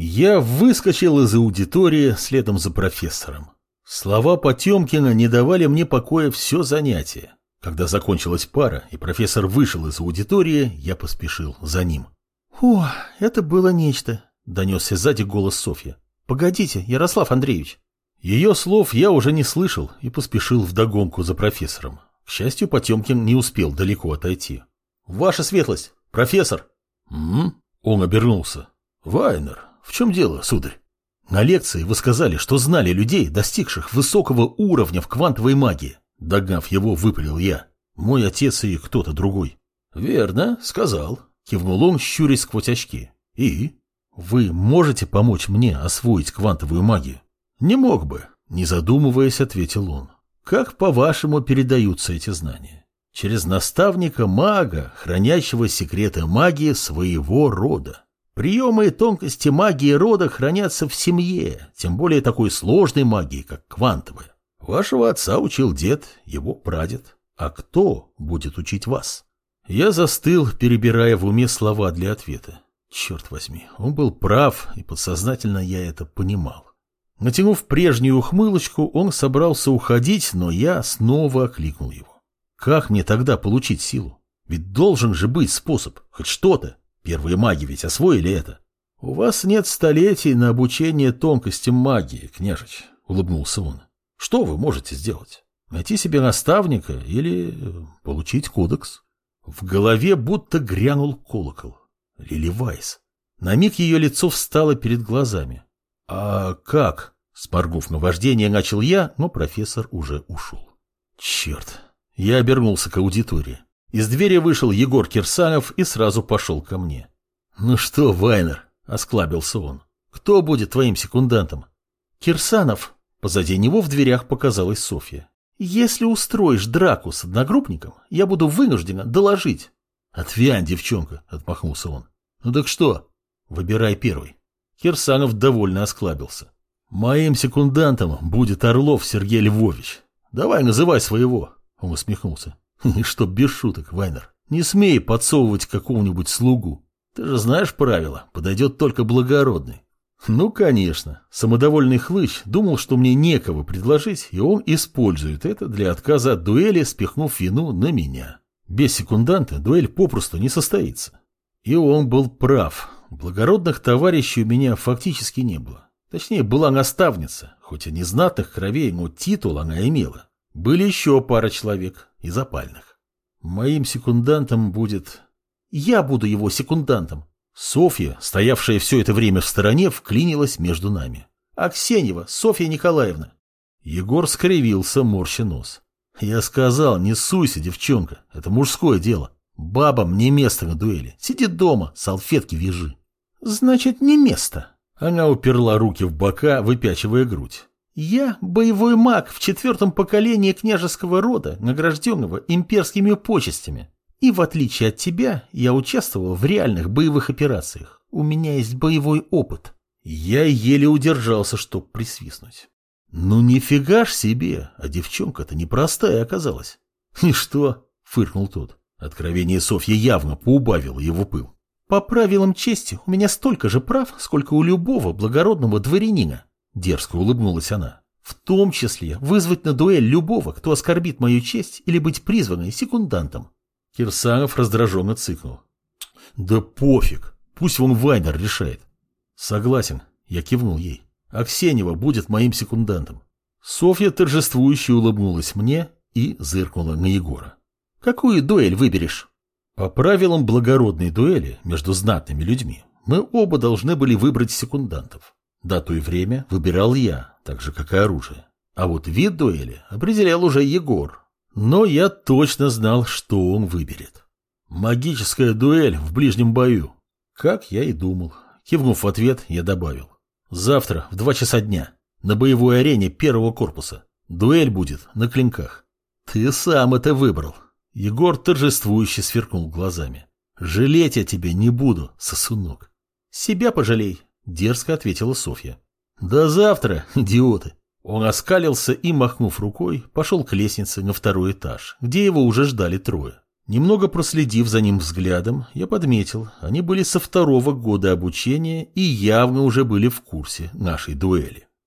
Я выскочил из аудитории следом за профессором. Слова Потемкина не давали мне покоя все занятие. Когда закончилась пара, и профессор вышел из аудитории, я поспешил за ним. «О, это было нечто», — донесся сзади голос Софья. «Погодите, Ярослав Андреевич». Ее слов я уже не слышал и поспешил вдогонку за профессором. К счастью, Потемкин не успел далеко отойти. «Ваша светлость! Профессор!» «М?», Он обернулся. «Вайнер, в чем дело, сударь?» «На лекции вы сказали, что знали людей, достигших высокого уровня в квантовой магии». Догнав его, выпалил я. «Мой отец и кто-то другой». «Верно, сказал», — кивнул он, щурясь сквозь очки. «И? Вы можете помочь мне освоить квантовую магию?» «Не мог бы», — не задумываясь, ответил он. «Как, по-вашему, передаются эти знания?» «Через наставника-мага, хранящего секреты магии своего рода». Приемы и тонкости магии рода хранятся в семье, тем более такой сложной магии, как квантовая. Вашего отца учил дед, его прадед. А кто будет учить вас? Я застыл, перебирая в уме слова для ответа. Черт возьми, он был прав, и подсознательно я это понимал. Натянув прежнюю ухмылочку, он собрался уходить, но я снова окликнул его. Как мне тогда получить силу? Ведь должен же быть способ, хоть что-то. Первые маги ведь освоили это. У вас нет столетий на обучение тонкостям магии, княжич, улыбнулся он. Что вы можете сделать? Найти себе наставника или получить кодекс? В голове будто грянул колокол. Лили Вайс. На миг ее лицо встало перед глазами. «А как?» Споргнув на вождение, начал я, но профессор уже ушел. Черт. Я обернулся к аудитории. Из двери вышел Егор Кирсанов и сразу пошел ко мне. «Ну что, Вайнер?» – осклабился он. «Кто будет твоим секундантом?» «Кирсанов». Позади него в дверях показалась Софья. «Если устроишь драку с одногруппником, я буду вынуждена доложить». «Отвянь, девчонка», – отмахнулся он. «Ну так что? Выбирай первый». Кирсанов довольно осклабился. «Моим секундантом будет Орлов Сергей Львович. Давай называй своего», — он усмехнулся. «И что без шуток, Вайнер, не смей подсовывать какому-нибудь слугу. Ты же знаешь правила, подойдет только благородный». Ну, конечно, самодовольный хлыщ думал, что мне некого предложить, и он использует это для отказа от дуэли, спихнув вину на меня. Без секунданта дуэль попросту не состоится. И он был прав. Благородных товарищей у меня фактически не было. Точнее, была наставница, хоть и не знатных кровей, но титул она имела. Были еще пара человек из опальных. Моим секундантом будет... Я буду его секундантом. Софья, стоявшая все это время в стороне, вклинилась между нами. Аксеньева, Софья Николаевна. Егор скривился, морща нос. Я сказал, не суйся, девчонка, это мужское дело. Бабам не место на дуэли. Сиди дома, салфетки вяжи. Значит, не место. Она уперла руки в бока, выпячивая грудь. «Я боевой маг в четвертом поколении княжеского рода, награжденного имперскими почестями. И в отличие от тебя, я участвовал в реальных боевых операциях. У меня есть боевой опыт». Я еле удержался, чтоб присвистнуть. «Ну нифига ж себе, а девчонка-то непростая оказалась». «И что?» — фыркнул тот. Откровение Софьи явно поубавило его пыл. По правилам чести у меня столько же прав, сколько у любого благородного дворянина. Дерзко улыбнулась она. В том числе вызвать на дуэль любого, кто оскорбит мою честь или быть призванной секундантом. Кирсанов раздраженно цыкнул. Да пофиг, пусть вон Вайнер решает. Согласен, я кивнул ей. Аксенева будет моим секундантом. Софья торжествующе улыбнулась мне и зыркнула на Егора. Какую дуэль выберешь? По правилам благородной дуэли между знатными людьми мы оба должны были выбрать секундантов. Дату и время выбирал я, так же, как и оружие. А вот вид дуэли определял уже Егор. Но я точно знал, что он выберет. Магическая дуэль в ближнем бою. Как я и думал. Кивнув в ответ, я добавил. Завтра в два часа дня на боевой арене первого корпуса. Дуэль будет на клинках. Ты сам это выбрал. Егор торжествующе сверкнул глазами. «Жалеть я тебя не буду, сосунок». «Себя пожалей», — дерзко ответила Софья. «До завтра, идиоты». Он оскалился и, махнув рукой, пошел к лестнице на второй этаж, где его уже ждали трое. Немного проследив за ним взглядом, я подметил, они были со второго года обучения и явно уже были в курсе нашей дуэли.